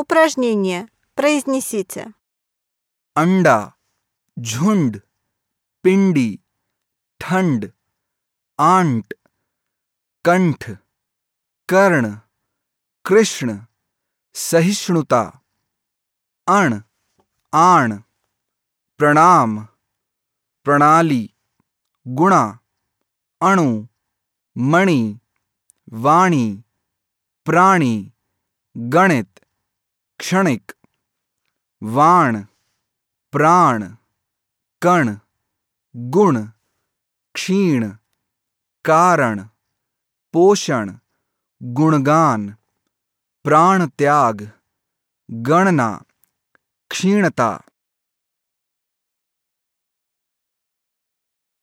Упражнение. Произнесите. अंडा झुंड पिंडी ठंड आंट कंठ कर्ण कृष्ण सहिष्णुता अण आण प्रणाम प्रणाली गुणा अणु मणि वाणी प्राणी गणित क्षणिक वाण प्राण कण गुण क्षीण कारण पोषण गुणगान प्राण त्याग गणना क्षीणता।